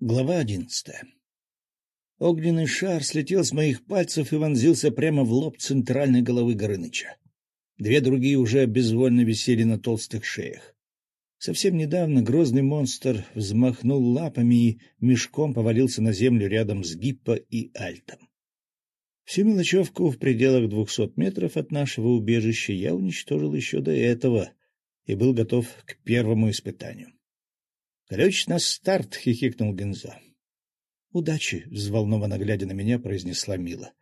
Глава одиннадцатая Огненный шар слетел с моих пальцев и вонзился прямо в лоб центральной головы Горыныча. Две другие уже безвольно висели на толстых шеях. Совсем недавно грозный монстр взмахнул лапами и мешком повалился на землю рядом с Гиппо и Альтом. Всю мелочевку в пределах двухсот метров от нашего убежища я уничтожил еще до этого и был готов к первому испытанию. — Ключ на старт! — хихикнул Гензо. — Удачи! — взволнованно глядя на меня, произнесла Мила.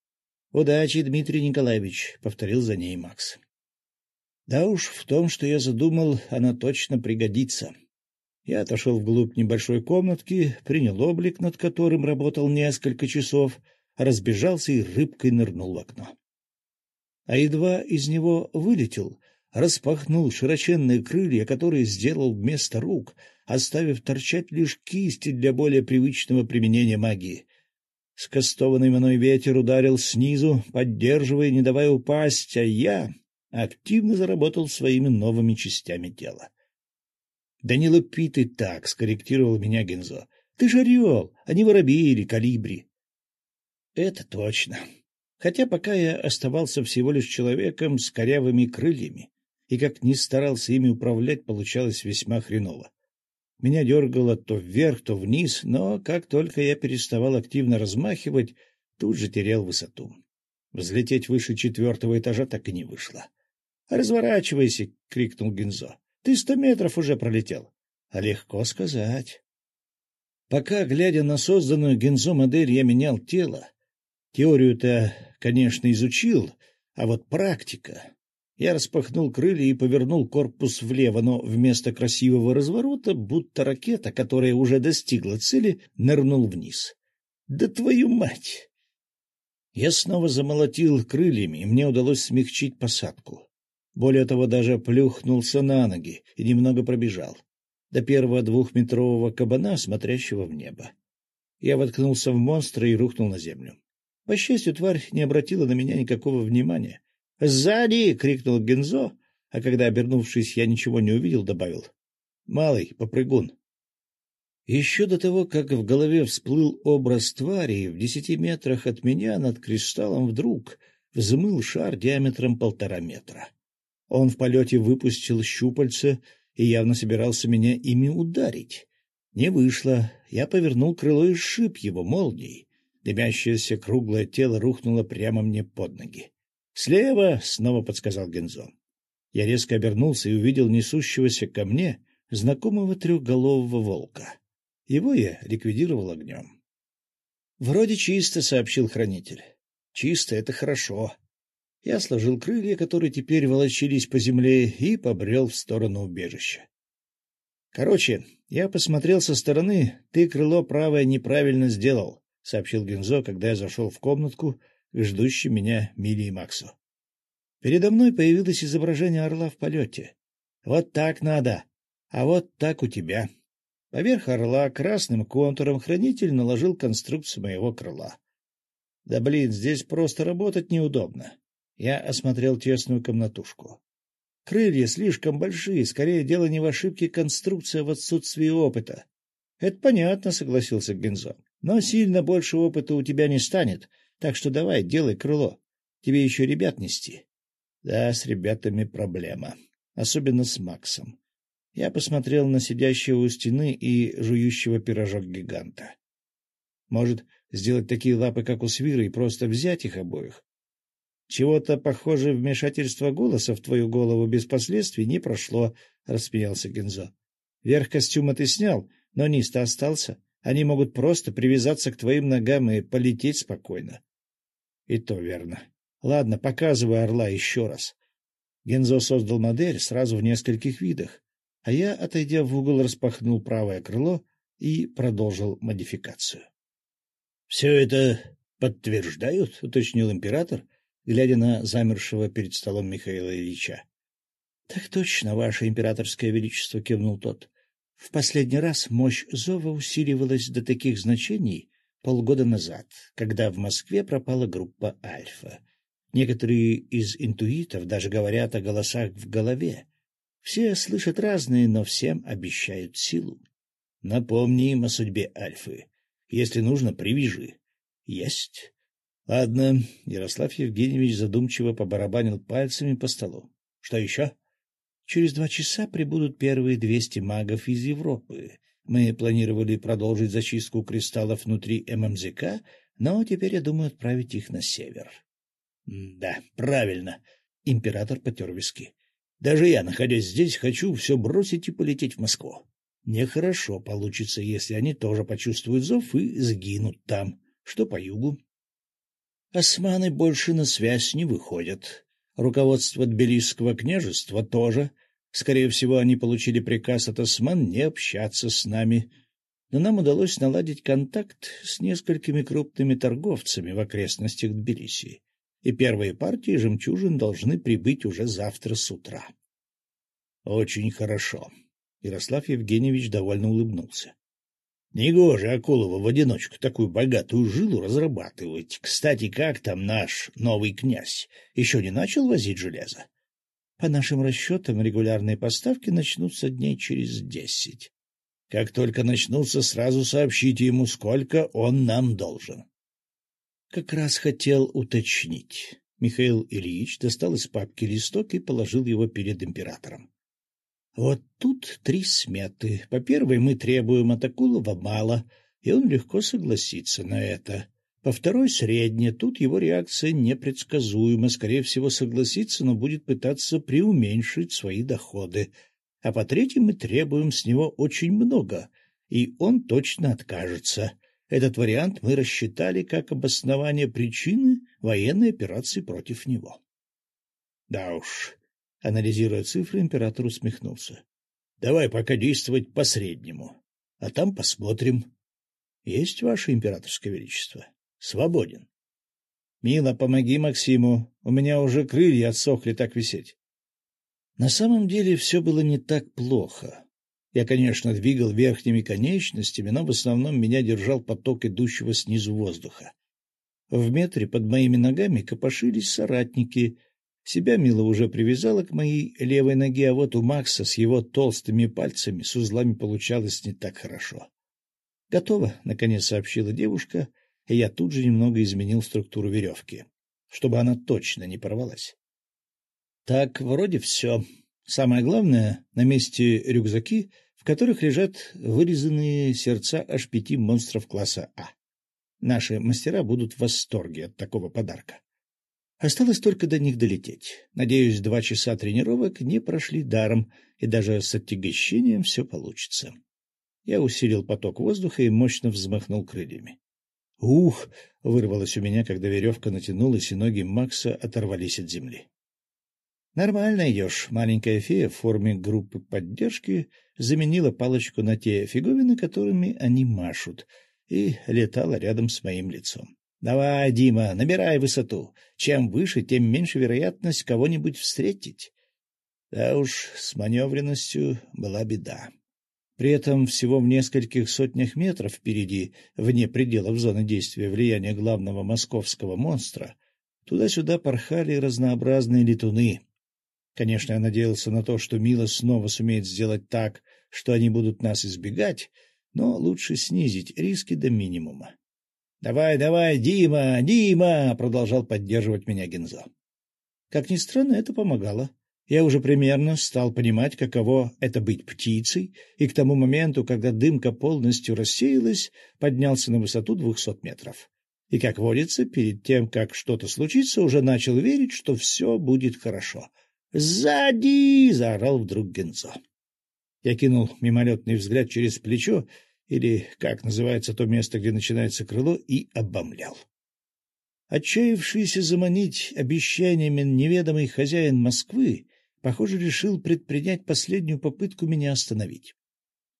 — Удачи, Дмитрий Николаевич! — повторил за ней Макс. Да уж, в том, что я задумал, она точно пригодится. Я отошел вглубь небольшой комнатки, принял облик, над которым работал несколько часов, разбежался и рыбкой нырнул в окно. А едва из него вылетел, распахнул широченные крылья, которые сделал вместо рук, оставив торчать лишь кисти для более привычного применения магии. Скостованный мной ветер ударил снизу, поддерживая, не давая упасть, а я активно заработал своими новыми частями тела. — Да не лупи ты так, — скорректировал меня Гензо. — Ты же орел, а не воробей или калибри. — Это точно. Хотя пока я оставался всего лишь человеком с корявыми крыльями, и как ни старался ими управлять, получалось весьма хреново. Меня дергало то вверх, то вниз, но как только я переставал активно размахивать, тут же терял высоту. Взлететь выше четвертого этажа так и не вышло. «Разворачивайся!» — крикнул Гинзо. «Ты сто метров уже пролетел». А легко сказать. Пока, глядя на созданную Гинзо модель, я менял тело. Теорию-то, конечно, изучил, а вот практика... Я распахнул крылья и повернул корпус влево, но вместо красивого разворота, будто ракета, которая уже достигла цели, нырнул вниз. «Да твою мать!» Я снова замолотил крыльями, и мне удалось смягчить посадку. Более того, даже плюхнулся на ноги и немного пробежал. До первого двухметрового кабана, смотрящего в небо. Я воткнулся в монстра и рухнул на землю. По счастью, тварь не обратила на меня никакого внимания. «Сзади!» — крикнул Гензо, а когда, обернувшись, я ничего не увидел, добавил. «Малый, попрыгун». Еще до того, как в голове всплыл образ твари, в десяти метрах от меня над кристаллом вдруг взмыл шар диаметром полтора метра. Он в полете выпустил щупальца и явно собирался меня ими ударить. Не вышло. Я повернул крыло и сшиб его молнией. Дымящееся круглое тело рухнуло прямо мне под ноги. «Слева!» — снова подсказал Гензо. Я резко обернулся и увидел несущегося ко мне знакомого трехголового волка. Его я ликвидировал огнем. «Вроде чисто», — сообщил хранитель. «Чисто — это хорошо. Я сложил крылья, которые теперь волочились по земле, и побрел в сторону убежища. Короче, я посмотрел со стороны, ты крыло правое неправильно сделал, — сообщил Гензо, когда я зашел в комнатку к ждущим меня Мили и Максу. Передо мной появилось изображение орла в полете. Вот так надо, а вот так у тебя. Поверх орла красным контуром хранитель наложил конструкцию моего крыла. Да блин, здесь просто работать неудобно. Я осмотрел тесную комнатушку. Крылья слишком большие, скорее дело не в ошибке конструкции, а в отсутствии опыта. — Это понятно, — согласился Гензо. — Но сильно больше опыта у тебя не станет, так что давай, делай крыло. Тебе еще ребят нести. Да, с ребятами проблема. Особенно с Максом. Я посмотрел на сидящего у стены и жующего пирожок гиганта. Может, сделать такие лапы, как у свира, и просто взять их обоих? Чего-то, похоже, вмешательство голоса в твою голову без последствий не прошло, — рассмеялся Гензо. Верх костюма ты снял, но низ-то остался. Они могут просто привязаться к твоим ногам и полететь спокойно. И то верно. Ладно, показывай орла еще раз. Гензо создал модель сразу в нескольких видах, а я, отойдя в угол, распахнул правое крыло и продолжил модификацию. — Все это подтверждают, — уточнил император, глядя на замершего перед столом Михаила Ильича. — Так точно, ваше императорское величество, — кивнул тот. — В последний раз мощь зова усиливалась до таких значений полгода назад, когда в Москве пропала группа «Альфа». Некоторые из интуитов даже говорят о голосах в голове. Все слышат разные, но всем обещают силу. Напомни им о судьбе Альфы. Если нужно, привяжи. — Есть. — Ладно. Ярослав Евгеньевич задумчиво побарабанил пальцами по столу. — Что еще? — Через два часа прибудут первые двести магов из Европы. Мы планировали продолжить зачистку кристаллов внутри ММЗК, но теперь я думаю отправить их на север. — Да, правильно. Император потер виски. Даже я, находясь здесь, хочу все бросить и полететь в Москву. Нехорошо получится, если они тоже почувствуют зов и сгинут там, что по югу. Османы больше на связь не выходят. Руководство Тбилисского княжества тоже. Скорее всего, они получили приказ от осман не общаться с нами. Но нам удалось наладить контакт с несколькими крупными торговцами в окрестностях Тбилиси и первые партии жемчужин должны прибыть уже завтра с утра. — Очень хорошо. Ярослав Евгеньевич довольно улыбнулся. — Негоже Акулова в одиночку такую богатую жилу разрабатывать. Кстати, как там наш новый князь? Еще не начал возить железо? По нашим расчетам, регулярные поставки начнутся дней через десять. Как только начнутся, сразу сообщите ему, сколько он нам должен. Как раз хотел уточнить. Михаил Ильич достал из папки листок и положил его перед императором. Вот тут три сметы. По первой мы требуем от Акулова мало, и он легко согласится на это. По второй — средне. Тут его реакция непредсказуема. Скорее всего, согласится, но будет пытаться преуменьшить свои доходы. А по третьей мы требуем с него очень много, и он точно откажется. Этот вариант мы рассчитали как обоснование причины военной операции против него. Да уж, анализируя цифры, император усмехнулся. Давай пока действовать по среднему, а там посмотрим. Есть ваше императорское величество? Свободен. Мила, помоги Максиму, у меня уже крылья отсохли так висеть. На самом деле все было не так плохо. Я, конечно, двигал верхними конечностями, но в основном меня держал поток идущего снизу воздуха. В метре под моими ногами копошились соратники. Себя Мила уже привязала к моей левой ноге, а вот у Макса с его толстыми пальцами с узлами получалось не так хорошо. «Готово», — наконец сообщила девушка, и я тут же немного изменил структуру веревки, чтобы она точно не порвалась. «Так, вроде все. Самое главное, на месте рюкзаки в которых лежат вырезанные сердца аж пяти монстров класса А. Наши мастера будут в восторге от такого подарка. Осталось только до них долететь. Надеюсь, два часа тренировок не прошли даром, и даже с отягощением все получится. Я усилил поток воздуха и мощно взмахнул крыльями. «Ух!» — вырвалось у меня, когда веревка натянулась, и ноги Макса оторвались от земли. Нормально идешь. Маленькая фея в форме группы поддержки заменила палочку на те фиговины, которыми они машут, и летала рядом с моим лицом. Давай, Дима, набирай высоту. Чем выше, тем меньше вероятность кого-нибудь встретить. Да уж, с маневренностью была беда. При этом всего в нескольких сотнях метров впереди, вне пределов зоны действия влияния главного московского монстра, туда-сюда порхали разнообразные летуны — Конечно, я надеялся на то, что Мила снова сумеет сделать так, что они будут нас избегать, но лучше снизить риски до минимума. — Давай, давай, Дима, Дима! — продолжал поддерживать меня Гензо. Как ни странно, это помогало. Я уже примерно стал понимать, каково это быть птицей, и к тому моменту, когда дымка полностью рассеялась, поднялся на высоту двухсот метров. И, как водится, перед тем, как что-то случится, уже начал верить, что все будет хорошо — «Сзади!» — заорал вдруг Генцо. Я кинул мимолетный взгляд через плечо, или, как называется то место, где начинается крыло, и обомлял. Отчаявшийся заманить обещаниями неведомый хозяин Москвы, похоже, решил предпринять последнюю попытку меня остановить.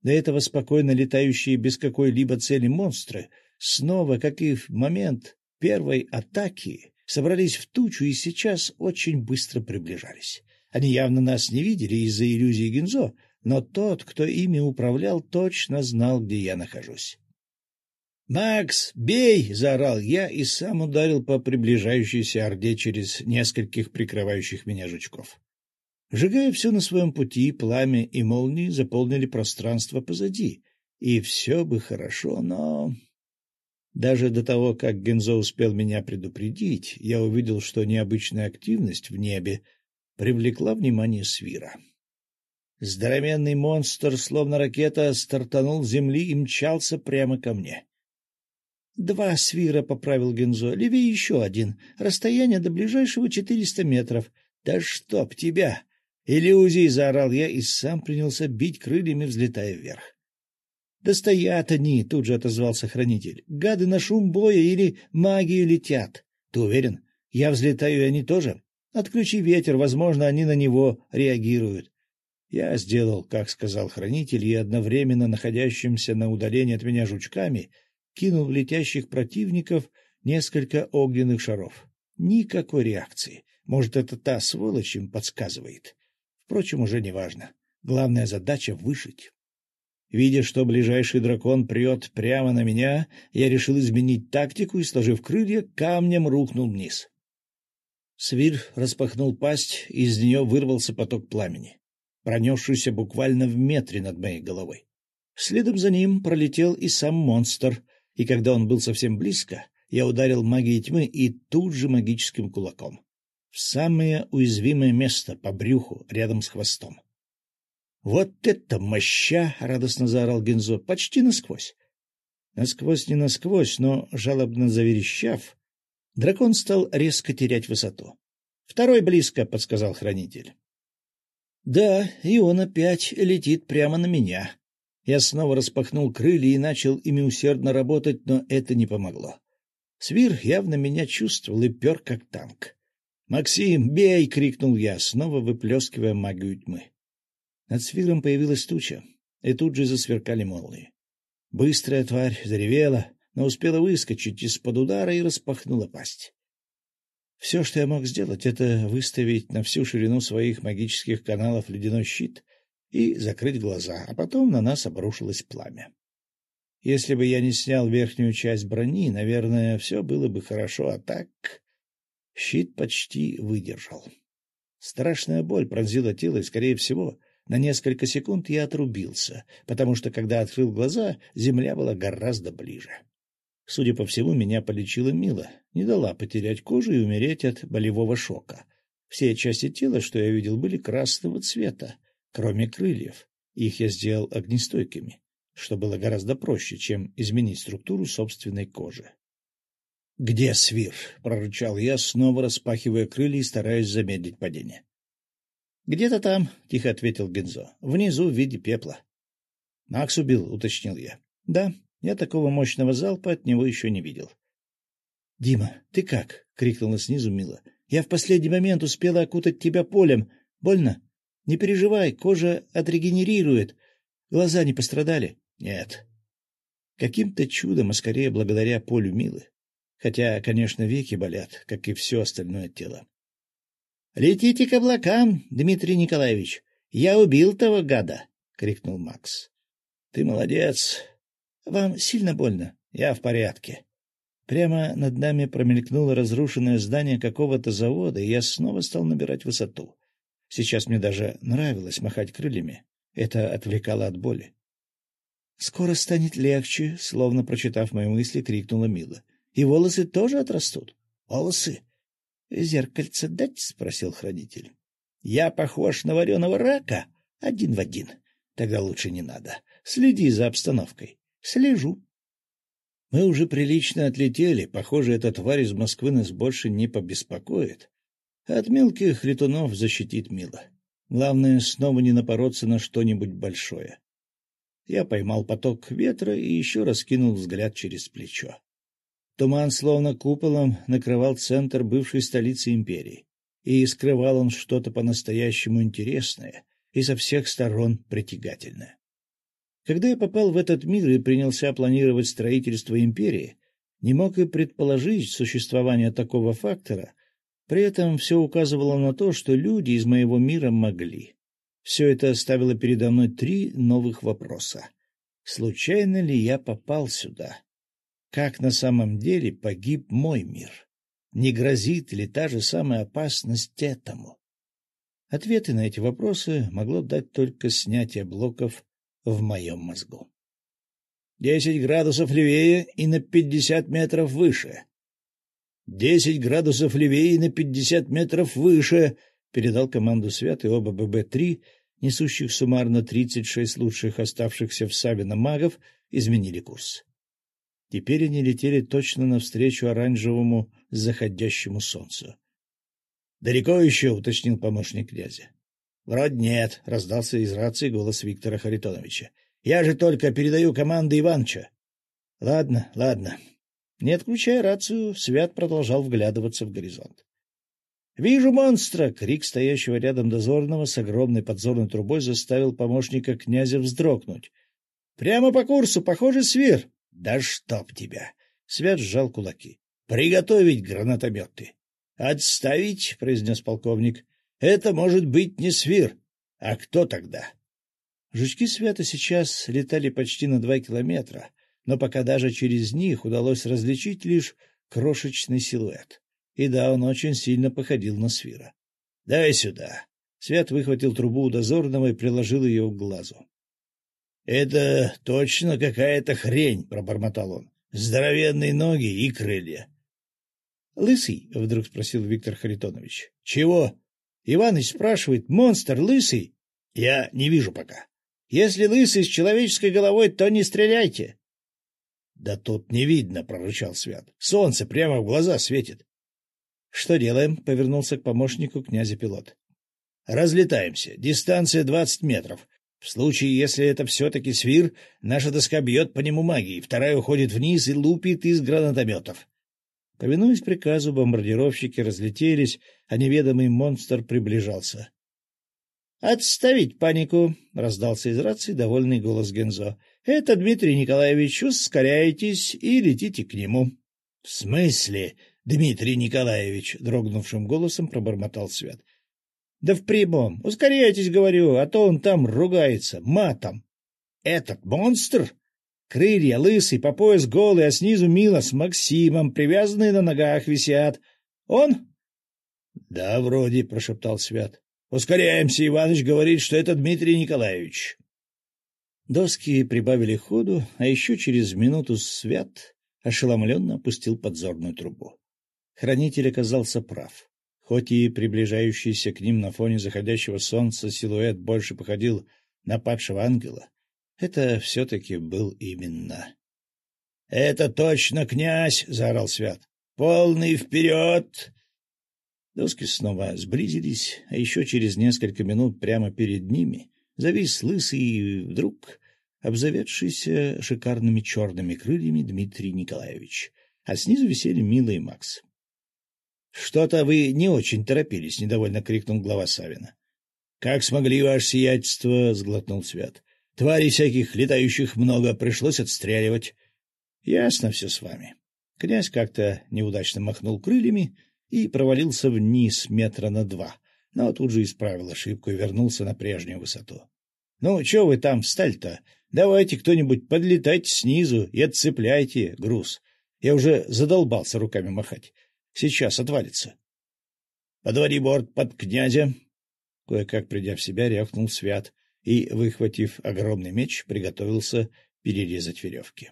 До этого спокойно летающие без какой-либо цели монстры снова, как и в момент первой атаки, собрались в тучу и сейчас очень быстро приближались. Они явно нас не видели из-за иллюзии Гинзо, но тот, кто ими управлял, точно знал, где я нахожусь. «Макс, бей!» — заорал я и сам ударил по приближающейся орде через нескольких прикрывающих меня жучков. Сжигая все на своем пути, пламя и молнии заполнили пространство позади, и все бы хорошо, но... Даже до того, как Гензо успел меня предупредить, я увидел, что необычная активность в небе привлекла внимание Свира. Здоровенный монстр, словно ракета, стартанул с земли и мчался прямо ко мне. — Два свира, — поправил Гензо, — левее еще один. Расстояние до ближайшего четыреста метров. — Да чтоб тебя! Иллюзий! — заорал я и сам принялся бить крыльями, взлетая вверх. — Да стоят они! — тут же отозвался хранитель. — Гады на шум боя или магию летят. Ты уверен? Я взлетаю, и они тоже? Отключи ветер, возможно, они на него реагируют. Я сделал, как сказал хранитель, и одновременно находящимся на удалении от меня жучками кинул летящих противников несколько огненных шаров. Никакой реакции. Может, это та сволочь им подсказывает. Впрочем, уже не важно. Главная задача — выжить. Видя, что ближайший дракон прет прямо на меня, я решил изменить тактику и, сложив крылья, камнем рухнул вниз. Свир распахнул пасть, и из нее вырвался поток пламени пронесшийся буквально в метре над моей головой. Следом за ним пролетел и сам монстр, и когда он был совсем близко, я ударил магией тьмы и тут же магическим кулаком. В самое уязвимое место, по брюху, рядом с хвостом. — Вот это моща! — радостно заорал Гензо. — Почти насквозь. Насквозь не насквозь, но, жалобно заверещав, дракон стал резко терять высоту. — Второй близко, — подсказал хранитель. Да, и он опять летит прямо на меня. Я снова распахнул крылья и начал ими усердно работать, но это не помогло. Свир явно меня чувствовал и пер как танк. «Максим, бей!» — крикнул я, снова выплескивая магию тьмы. Над свиром появилась туча, и тут же засверкали молнии. Быстрая тварь заревела, но успела выскочить из-под удара и распахнула пасть. Все, что я мог сделать, это выставить на всю ширину своих магических каналов ледяной щит и закрыть глаза, а потом на нас обрушилось пламя. Если бы я не снял верхнюю часть брони, наверное, все было бы хорошо, а так... Щит почти выдержал. Страшная боль пронзила тело, и, скорее всего, на несколько секунд я отрубился, потому что, когда открыл глаза, земля была гораздо ближе. Судя по всему, меня полечила Мила, не дала потерять кожу и умереть от болевого шока. Все части тела, что я видел, были красного цвета, кроме крыльев. Их я сделал огнестойкими, что было гораздо проще, чем изменить структуру собственной кожи. — Где свир? — прорычал я, снова распахивая крылья и стараясь замедлить падение. — Где-то там, — тихо ответил Гензо, — внизу в виде пепла. — Макс убил, — уточнил я. — Да, я такого мощного залпа от него еще не видел. — Дима, ты как? — крикнула снизу Мила. — Я в последний момент успела окутать тебя полем. Больно? Не переживай, кожа отрегенерирует. Глаза не пострадали? — Нет. Каким-то чудом, а скорее благодаря полю Милы. Хотя, конечно, веки болят, как и все остальное тело. — Летите к облакам, Дмитрий Николаевич. Я убил того гада! — крикнул Макс. — Ты молодец. — Вам сильно больно? Я в порядке. Прямо над нами промелькнуло разрушенное здание какого-то завода, и я снова стал набирать высоту. Сейчас мне даже нравилось махать крыльями. Это отвлекало от боли. — Скоро станет легче, — словно прочитав мои мысли, крикнула Мила. — И волосы тоже отрастут? — Волосы? — Зеркальце дать? — спросил хранитель. — Я похож на вареного рака? Один в один. Тогда лучше не надо. Следи за обстановкой. Слежу. Мы уже прилично отлетели. Похоже, эта тварь из Москвы нас больше не побеспокоит. От мелких летунов защитит Мила. Главное, снова не напороться на что-нибудь большое. Я поймал поток ветра и еще раз кинул взгляд через плечо. Туман, словно куполом, накрывал центр бывшей столицы империи. И скрывал он что-то по-настоящему интересное и со всех сторон притягательное. Когда я попал в этот мир и принялся планировать строительство империи, не мог и предположить существование такого фактора, при этом все указывало на то, что люди из моего мира могли. Все это ставило передо мной три новых вопроса. Случайно ли я попал сюда? Как на самом деле погиб мой мир? Не грозит ли та же самая опасность этому? Ответы на эти вопросы могло дать только снятие блоков в моем мозгу. Десять градусов левее и на пятьдесят метров выше. Десять градусов левее и на пятьдесят метров выше, передал команду Свят, и оба ББ-3, несущих суммарно тридцать шесть лучших оставшихся в Савино магов, изменили курс. Теперь они летели точно навстречу оранжевому заходящему солнцу. — Далеко еще? — уточнил помощник князя. — Вроде нет, — раздался из рации голос Виктора Харитоновича. — Я же только передаю команды Иванча. — Ладно, ладно. Не отключая рацию, Свят продолжал вглядываться в горизонт. «Вижу монстра!» — крик стоящего рядом дозорного с огромной подзорной трубой заставил помощника князя вздрогнуть. «Прямо по курсу, похоже, свир!» «Да чтоб тебя!» — Свят сжал кулаки. «Приготовить гранатометы!» «Отставить!» — произнес полковник. Это может быть не свир. А кто тогда? Жучки света сейчас летали почти на два километра, но пока даже через них удалось различить лишь крошечный силуэт. И да, он очень сильно походил на свира. — Дай сюда. Свет выхватил трубу у дозорного и приложил ее к глазу. — Это точно какая-то хрень, — пробормотал он. — Здоровенные ноги и крылья. — Лысый? — вдруг спросил Виктор Харитонович. — Чего? Иваныч спрашивает, монстр лысый? Я не вижу пока. Если лысый с человеческой головой, то не стреляйте. — Да тут не видно, — прорычал Свят. — Солнце прямо в глаза светит. — Что делаем? — повернулся к помощнику князя пилот. — Разлетаемся. Дистанция двадцать метров. В случае, если это все-таки свир, наша доска бьет по нему магией, вторая уходит вниз и лупит из гранатометов. Повинуясь приказу, бомбардировщики разлетелись, а неведомый монстр приближался. «Отставить панику!» — раздался из рации довольный голос Гензо. «Это Дмитрий Николаевич, ускоряйтесь и летите к нему». «В смысле, Дмитрий Николаевич?» — дрогнувшим голосом пробормотал Свят. «Да в прямом. Ускоряйтесь, говорю, а то он там ругается, матом». «Этот монстр?» Крылья лысый, по пояс голый, а снизу Мила с Максимом, привязанные на ногах, висят. Он? — Да, вроде, — прошептал Свят. — Ускоряемся, Иваныч говорит, что это Дмитрий Николаевич. Доски прибавили ходу, а еще через минуту Свят ошеломленно опустил подзорную трубу. Хранитель оказался прав. Хоть и приближающийся к ним на фоне заходящего солнца силуэт больше походил на падшего ангела, это все-таки был именно. — Это точно князь! — заорал Свят. — Полный вперед! Доски снова сблизились, а еще через несколько минут прямо перед ними завис лысый вдруг обзаведшийся шикарными черными крыльями Дмитрий Николаевич, а снизу висели Мила и Макс. — Что-то вы не очень торопились, — недовольно крикнул глава Савина. — Как смогли, ваше сиятельство, — сглотнул Свят. Тварей всяких летающих много, пришлось отстреливать. Ясно все с вами. Князь как-то неудачно махнул крыльями и провалился вниз метра на два, но тут же исправил ошибку и вернулся на прежнюю высоту. — Ну, чего вы там встали-то? Давайте кто-нибудь подлетайте снизу и отцепляйте груз. Я уже задолбался руками махать. Сейчас отвалится. — Подвори борт под князя. Кое-как придя в себя, рявкнул Свят, и, выхватив огромный меч, приготовился перерезать веревки.